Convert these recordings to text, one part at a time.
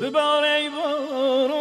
ببار ای بار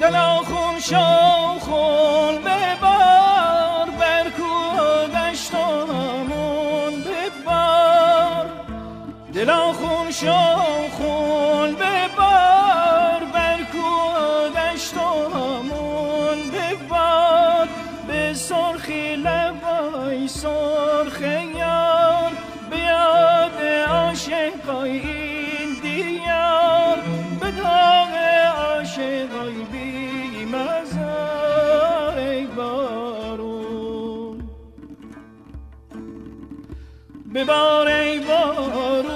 دل خون شو خون به بار بر دشتامون به بار. دل خون شو خون به بار بر دشتامون به بار. به سرخی لبای سرخ یار به یاد به بار ای بارو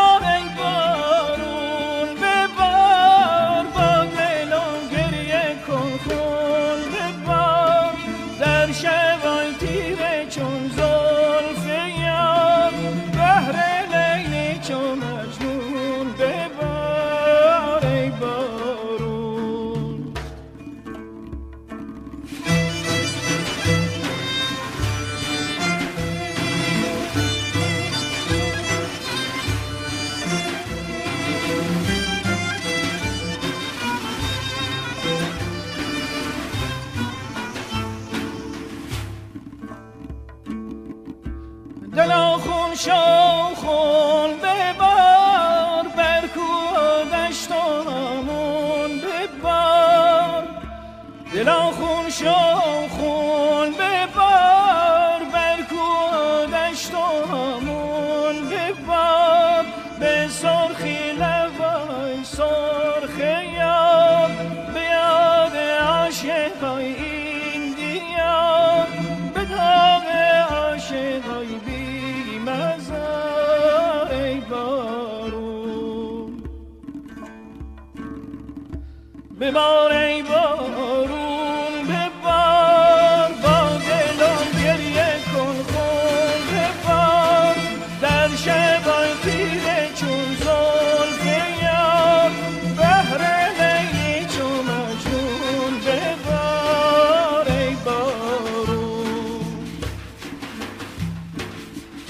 دلخون شو خون ببار برکو دشتامون ببار دلا خون شو خون ببار برکو دشتامون ببار ببار ای بارون ببار با دلم گریه کن خون ببار. در شبای تیره چون زلف یار بهر لیلی چون مجنون ببار ای بارون.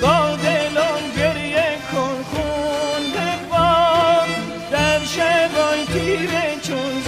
با دلم گریه کن خون ببار. در شبای تیره چون